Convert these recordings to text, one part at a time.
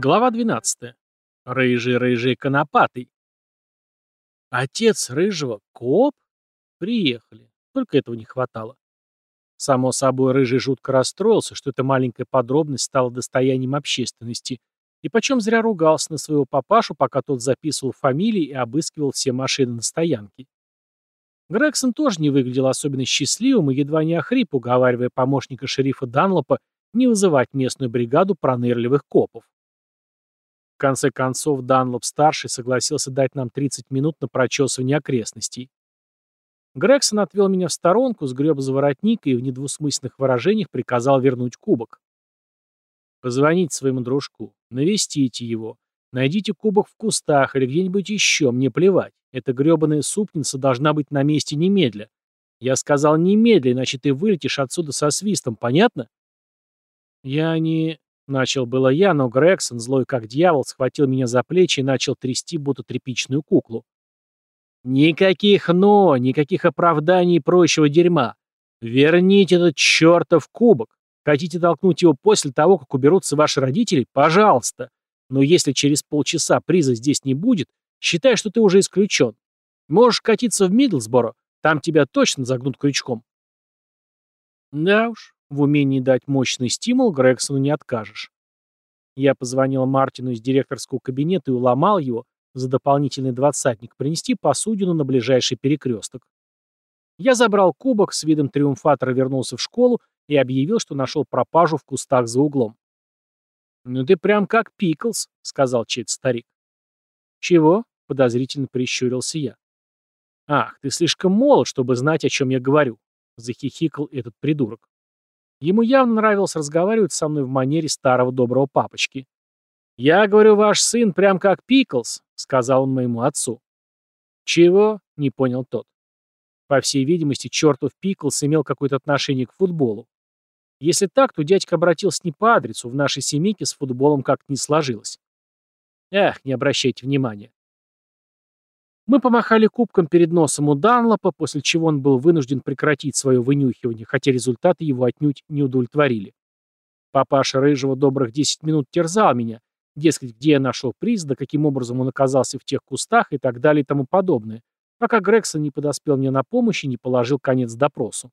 Глава 12. Рыжий, рыжий, конопатый. Отец рыжего коп? Приехали. Только этого не хватало. Само собой, рыжий жутко расстроился, что эта маленькая подробность стала достоянием общественности, и почем зря ругался на своего папашу, пока тот записывал фамилии и обыскивал все машины на стоянке. Грегсон тоже не выглядел особенно счастливым и едва не охрип, уговаривая помощника шерифа Данлопа не вызывать местную бригаду пронырливых копов. В конце концов, Данлоп-старший согласился дать нам 30 минут на прочесывание окрестностей. Грегсон отвел меня в сторонку, сгреб за воротник и в недвусмысленных выражениях приказал вернуть кубок. «Позвоните своему дружку, навестите его, найдите кубок в кустах или где-нибудь еще, мне плевать. Эта гребаная супница должна быть на месте немедля. Я сказал немедля, иначе ты вылетишь отсюда со свистом, понятно?» «Я не...» Начал было я, но Грегсон, злой как дьявол, схватил меня за плечи и начал трясти, будто тряпичную куклу. «Никаких «но», никаких оправданий и прочего дерьма. Верните этот чертов кубок. Хотите толкнуть его после того, как уберутся ваши родители? Пожалуйста. Но если через полчаса приза здесь не будет, считай, что ты уже исключен. Можешь катиться в Мидлсборо, там тебя точно загнут крючком». Да уж, в умении дать мощный стимул Грегсону не откажешь. Я позвонил Мартину из директорского кабинета и уломал его за дополнительный двадцатник принести посудину на ближайший перекресток. Я забрал кубок, с видом триумфатора вернулся в школу и объявил, что нашел пропажу в кустах за углом. «Ну ты прям как Пиклс», — сказал чей-то старик. «Чего?» — подозрительно прищурился я. «Ах, ты слишком молод, чтобы знать, о чем я говорю», — захихикал этот придурок. Ему явно нравилось разговаривать со мной в манере старого доброго папочки. «Я говорю, ваш сын прям как Пиклс», — сказал он моему отцу. «Чего?» — не понял тот. По всей видимости, чертов Пиклс имел какое-то отношение к футболу. Если так, то дядька обратился не по адресу, в нашей семейке с футболом как-то не сложилось. Эх, не обращайте внимания. Мы помахали кубком перед носом у Данлопа, после чего он был вынужден прекратить свое вынюхивание, хотя результаты его отнюдь не удовлетворили. Папаша Рыжего добрых 10 минут терзал меня, дескать, где я нашел приз, да каким образом он оказался в тех кустах и так далее и тому подобное, пока Грегсон не подоспел мне на помощь и не положил конец допросу.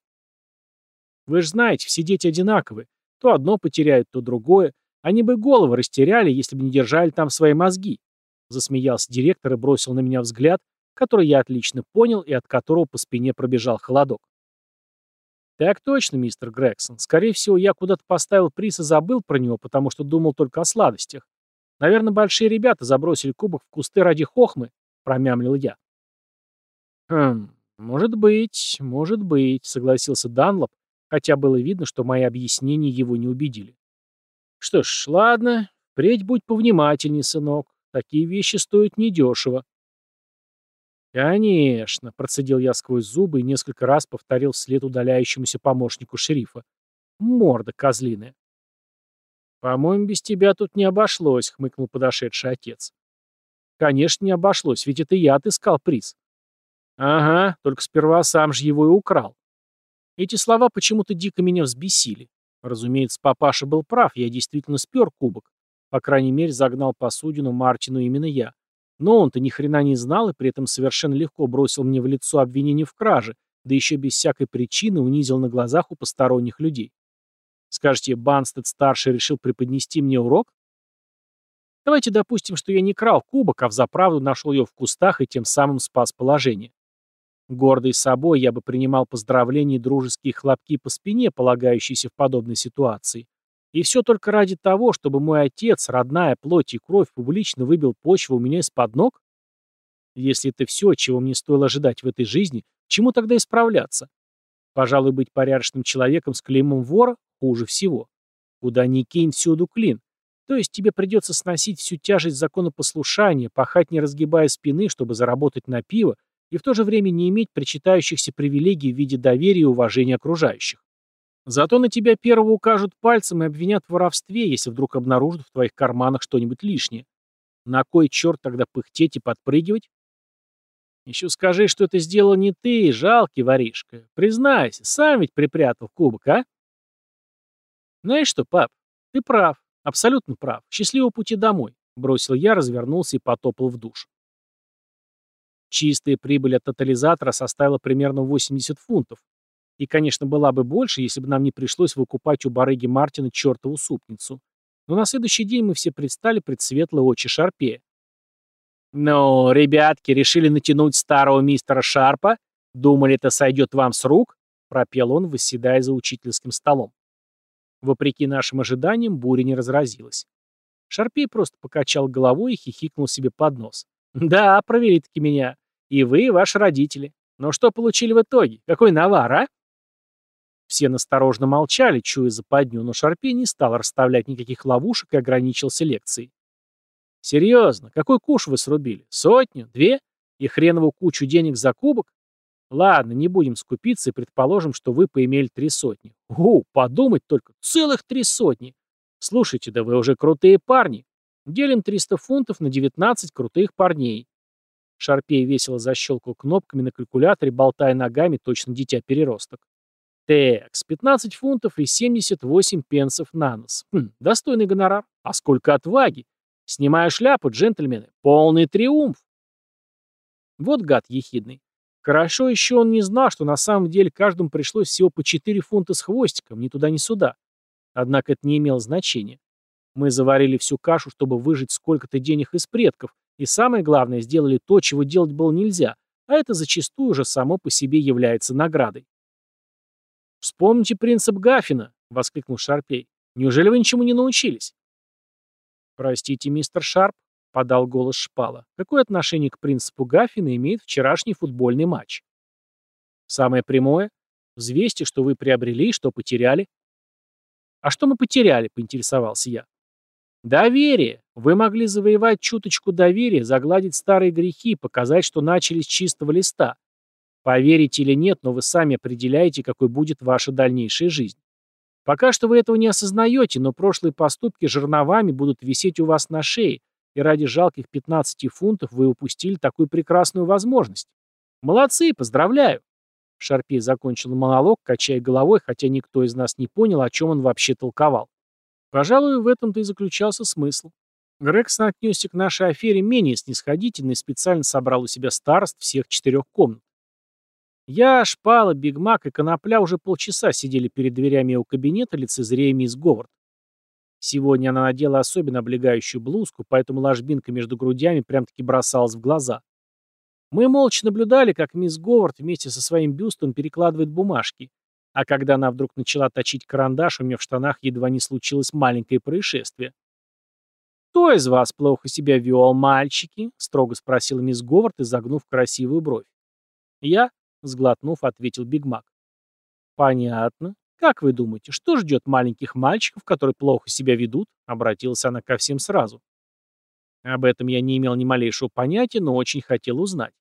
Вы же знаете, все дети одинаковые. То одно потеряют, то другое. Они бы головы растеряли, если бы не держали там свои мозги. Засмеялся директор и бросил на меня взгляд, который я отлично понял и от которого по спине пробежал холодок. «Так точно, мистер Грегсон. Скорее всего, я куда-то поставил приз и забыл про него, потому что думал только о сладостях. Наверное, большие ребята забросили кубок в кусты ради хохмы», — промямлил я. «Хм, может быть, может быть», — согласился Данлоп, хотя было видно, что мои объяснения его не убедили. «Что ж, ладно, впредь будь повнимательней, сынок. Такие вещи стоят недешево. «Конечно», — процедил я сквозь зубы и несколько раз повторил вслед удаляющемуся помощнику шерифа. «Морда козлиная». «По-моему, без тебя тут не обошлось», — хмыкнул подошедший отец. «Конечно, не обошлось, ведь это я отыскал приз». «Ага, только сперва сам же его и украл». Эти слова почему-то дико меня взбесили. Разумеется, папаша был прав, я действительно спер кубок. По крайней мере, загнал посудину Мартину именно я. Но он-то ни хрена не знал и при этом совершенно легко бросил мне в лицо обвинение в краже, да еще без всякой причины унизил на глазах у посторонних людей. Скажете, Банстед-старший решил преподнести мне урок? Давайте допустим, что я не крал кубок, а взаправду нашел ее в кустах и тем самым спас положение. Гордый собой, я бы принимал поздравления и дружеские хлопки по спине, полагающиеся в подобной ситуации. И все только ради того, чтобы мой отец, родная плоть и кровь, публично выбил почву у меня из-под ног? Если это все, чего мне стоило ожидать в этой жизни, чему тогда исправляться? Пожалуй, быть порядочным человеком с клеймом вора хуже всего. Куда ни кинь, всюду клин. То есть тебе придется сносить всю тяжесть законопослушания, пахать не разгибая спины, чтобы заработать на пиво, и в то же время не иметь причитающихся привилегий в виде доверия и уважения окружающих. Зато на тебя первого укажут пальцем и обвинят в воровстве, если вдруг обнаружат в твоих карманах что-нибудь лишнее. На кой черт тогда пыхтеть и подпрыгивать? Еще скажи, что это сделал не ты, жалкий воришка. Признайся, сам ведь припрятал кубок, а? Знаешь что, пап, ты прав. Абсолютно прав. Счастливого пути домой. Бросил я, развернулся и потопал в душ. Чистая прибыль от тотализатора составила примерно 80 фунтов. И, конечно, была бы больше, если бы нам не пришлось выкупать у барыги Мартина чертову супницу. Но на следующий день мы все предстали пред светлые очи Шарпея. «Ну, ребятки, решили натянуть старого мистера Шарпа? Думали, это сойдет вам с рук?» — пропел он, восседая за учительским столом. Вопреки нашим ожиданиям, буря не разразилась. Шарпей просто покачал головой и хихикнул себе под нос. «Да, провели-таки меня. И вы, и ваши родители. Но что получили в итоге? Какой навар, а?» Все насторожно молчали, чуя западню, но Шарпей не стал расставлять никаких ловушек и ограничился лекцией. «Серьезно, какой куш вы срубили? Сотню? Две? И хренову кучу денег за кубок? Ладно, не будем скупиться и предположим, что вы поимели три сотни. У, подумать только, целых три сотни. Слушайте, да вы уже крутые парни. Делим 300 фунтов на 19 крутых парней. Шарпей весело защелкал кнопками на калькуляторе, болтая ногами, точно дитя-переросток. Текс, 15 фунтов и 78 пенсов на нос. Хм, достойный гонорар. А сколько отваги. Снимаю шляпу, джентльмены. Полный триумф. Вот гад ехидный. Хорошо еще он не знал, что на самом деле каждому пришлось всего по 4 фунта с хвостиком, ни туда, ни сюда. Однако это не имело значения. Мы заварили всю кашу, чтобы выжить сколько-то денег из предков, и самое главное, сделали то, чего делать было нельзя, а это зачастую уже само по себе является наградой. «Вспомните принцип Гаффина!» — воскликнул Шарпей. «Неужели вы ничему не научились?» «Простите, мистер Шарп», — подал голос Шпала. «Какое отношение к принципу Гаффина имеет вчерашний футбольный матч?» «Самое прямое. Взвесьте, что вы приобрели и что потеряли». «А что мы потеряли?» — поинтересовался я. «Доверие. Вы могли завоевать чуточку доверия, загладить старые грехи, показать, что начали с чистого листа. Поверите или нет, но вы сами определяете, какой будет ваша дальнейшая жизнь. Пока что вы этого не осознаете, но прошлые поступки жерновами будут висеть у вас на шее, и ради жалких 15 фунтов вы упустили такую прекрасную возможность. Молодцы, поздравляю!» Шарпей закончил монолог, качая головой, хотя никто из нас не понял, о чем он вообще толковал. Пожалуй, в этом-то и заключался смысл. Грегсон отнесся к нашей афере менее снисходительно и специально собрал у себя старост всех четырех комнат. Я, Шпала, Бигмак и Конопля уже полчаса сидели перед дверями его кабинета, лицезрея мисс Говард. Сегодня она надела особенно облегающую блузку, поэтому ложбинка между грудями прям-таки бросалась в глаза. Мы молча наблюдали, как мисс Говард вместе со своим бюстом перекладывает бумажки, а когда она вдруг начала точить карандаш, у меня в штанах едва не случилось маленькое происшествие. «Кто из вас плохо себя вел, мальчики?» — строго спросила мисс Говард, изогнув красивую бровь. «Я?» — сглотнув, ответил Биг Мак. «Понятно. Как вы думаете, что ждет маленьких мальчиков, которые плохо себя ведут?» — обратилась она ко всем сразу. Об этом я не имел ни малейшего понятия, но очень хотел узнать.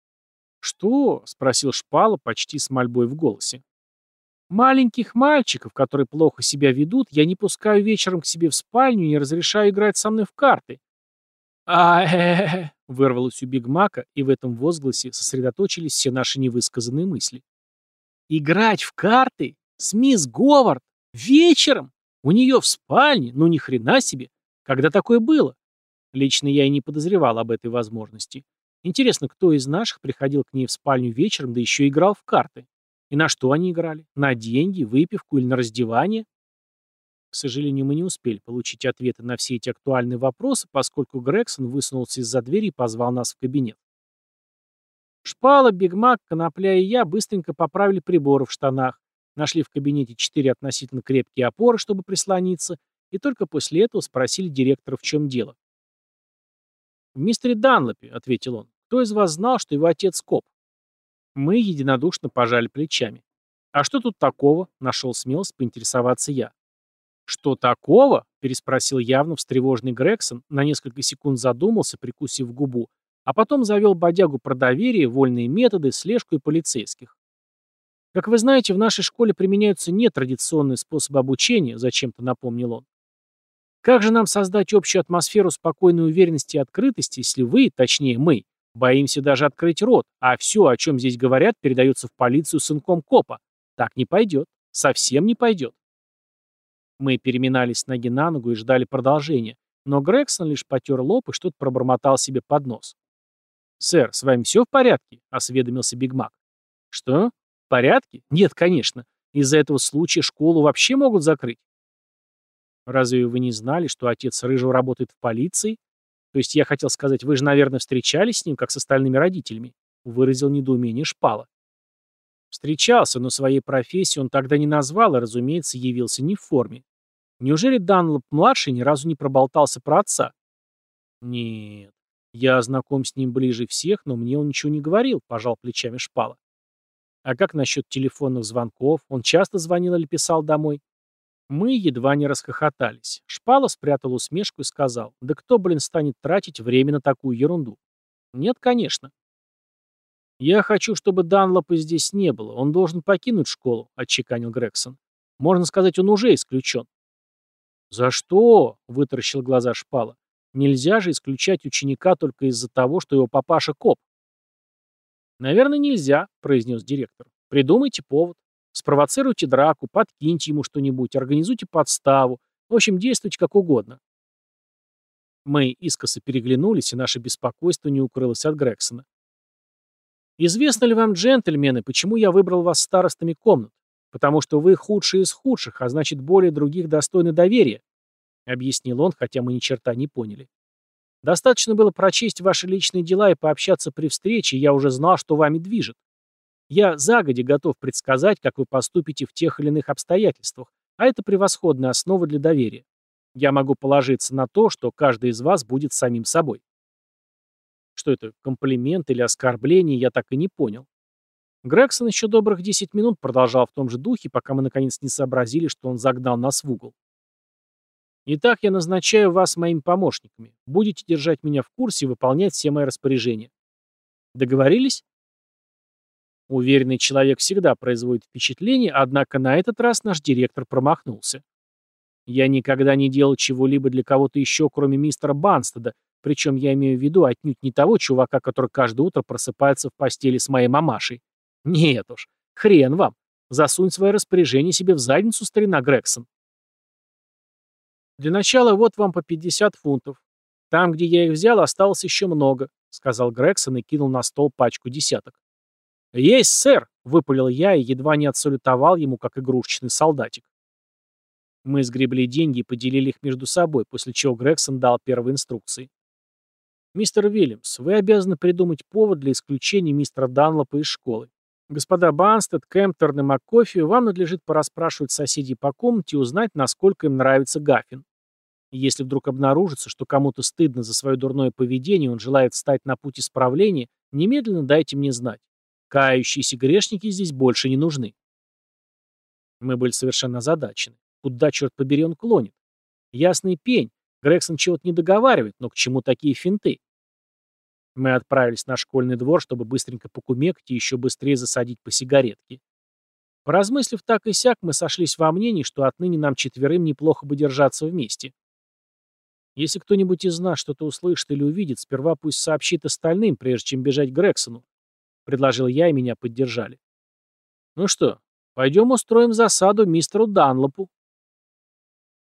«Что?» — спросил Шпала почти с мольбой в голосе. «Маленьких мальчиков, которые плохо себя ведут, я не пускаю вечером к себе в спальню и не разрешаю играть со мной в карты». а э, -э, вырвалось у Бигмака, и в этом возгласе сосредоточились все наши невысказанные мысли. «Играть в карты? С мисс Говард? Вечером? У нее в спальне? Ну ни хрена себе! Когда такое было? Лично я и не подозревал об этой возможности. Интересно, кто из наших приходил к ней в спальню вечером, да еще играл в карты? И на что они играли? На деньги, выпивку или на раздевание? К сожалению, мы не успели получить ответы на все эти актуальные вопросы, поскольку Грегсон высунулся из-за двери и позвал нас в кабинет. Шпала, Бигмак, Конопля и я быстренько поправили приборы в штанах, нашли в кабинете четыре относительно крепкие опоры, чтобы прислониться, и только после этого спросили директора, в чем дело. «В мистере Данлопе», — ответил он. «Кто из вас знал, что его отец коп?» Мы единодушно пожали плечами. «А что тут такого?» — нашел смелость поинтересоваться я. «Что такого?» — переспросил явно встревоженный Грегсон, на несколько секунд задумался, прикусив губу, а потом завел бодягу про доверие, вольные методы, слежку и полицейских. «Как вы знаете, в нашей школе применяются нетрадиционные способы обучения», — зачем-то напомнил он. Как же нам создать общую атмосферу спокойной уверенности и открытости, если вы, точнее мы, боимся даже открыть рот, а все, о чем здесь говорят, передается в полицию сынком копа? Так не пойдет. Совсем не пойдет. Мы переминались с ноги на ногу и ждали продолжения, но Грегсон лишь потер лоб и что-то пробормотал себе под нос. «Сэр, с вами все в порядке?» — осведомился Биг Мак. «Что? В порядке? Нет, конечно. Из-за этого случая школу вообще могут закрыть». «Разве вы не знали, что отец Рыжего работает в полиции? То есть я хотел сказать, вы же, наверное, встречались с ним, как с остальными родителями?» — выразил недоумение Шпала. Встречался, но своей профессии он тогда не назвал и, разумеется, явился не в форме. Неужели Данлоп-младший ни разу не проболтался про отца? Нет, я знаком с ним ближе всех, но мне он ничего не говорил, пожал плечами Шпала. А как насчет телефонных звонков? Он часто звонил или писал домой? Мы едва не расхохотались. Шпала спрятал усмешку и сказал, да кто, блин, станет тратить время на такую ерунду? Нет, конечно. «Я хочу, чтобы Данлопа здесь не было. Он должен покинуть школу», — отчеканил Грегсон. «Можно сказать, он уже исключен». «За что?» — вытаращил глаза Шпала. «Нельзя же исключать ученика только из-за того, что его папаша коп». «Наверное, нельзя», — произнес директор. «Придумайте повод. Спровоцируйте драку, подкиньте ему что-нибудь, организуйте подставу. В общем, действуйте как угодно». Мы искоса переглянулись, и наше беспокойство не укрылось от Грексона. Известно ли вам, джентльмены, почему я выбрал вас старостами комнат? Потому что вы худшие из худших, а значит, более других достойны доверия, объяснил он, хотя мы ни черта не поняли. Достаточно было прочесть ваши личные дела и пообщаться при встрече, и я уже знал, что вами движет. Я загоди готов предсказать, как вы поступите в тех или иных обстоятельствах, а это превосходная основа для доверия. Я могу положиться на то, что каждый из вас будет самим собой. Что это, комплимент или оскорбление, я так и не понял. Грегсон еще добрых 10 минут продолжал в том же духе, пока мы наконец не сообразили, что он загнал нас в угол. Итак, я назначаю вас моими помощниками. Будете держать меня в курсе и выполнять все мои распоряжения. Договорились? Уверенный человек всегда производит впечатление, однако на этот раз наш директор промахнулся. Я никогда не делал чего-либо для кого-то еще, кроме мистера Банстеда, причем я имею в виду отнюдь не того чувака, который каждое утро просыпается в постели с моей мамашей. Нет уж, хрен вам. Засунь свое распоряжение себе в задницу, старина Грегсон. Для начала вот вам по 50 фунтов. Там, где я их взял, осталось еще много, сказал Грегсон и кинул на стол пачку десяток. «Есть, сэр!» — выпалил я и едва не отсалютовал ему, как игрушечный солдатик. Мы сгребли деньги и поделили их между собой, после чего Грегсон дал первые инструкции. «Мистер Вильямс, вы обязаны придумать повод для исключения мистера Данлопа из школы. Господа Банстед, Кемптерн и МакКофи, вам надлежит пораспрашивать соседей по комнате и узнать, насколько им нравится Гаффин. Если вдруг обнаружится, что кому-то стыдно за свое дурное поведение, он желает встать на путь исправления, немедленно дайте мне знать. Кающиеся грешники здесь больше не нужны. Мы были совершенно озадачены. Куда, черт побери, он клонит? Ясный пень. Грегсон чего-то не договаривает, но к чему такие финты? Мы отправились на школьный двор, чтобы быстренько покумекать и еще быстрее засадить по сигаретке. Поразмыслив так и сяк, мы сошлись во мнении, что отныне нам четверым неплохо бы держаться вместе. Если кто-нибудь из нас что-то услышит или увидит, сперва пусть сообщит остальным, прежде чем бежать к Грексону. Предложил я, и меня поддержали. Ну что, пойдем устроим засаду мистеру Данлопу,